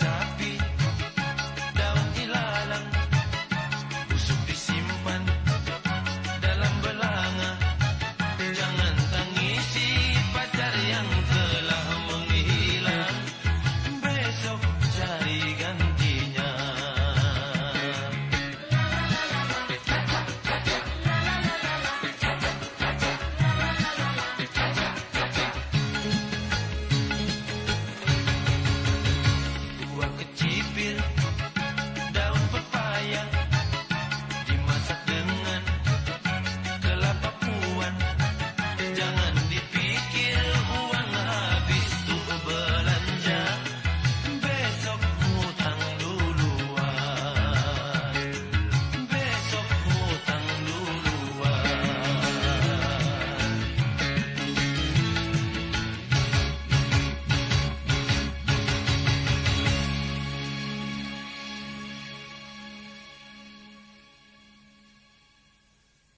자.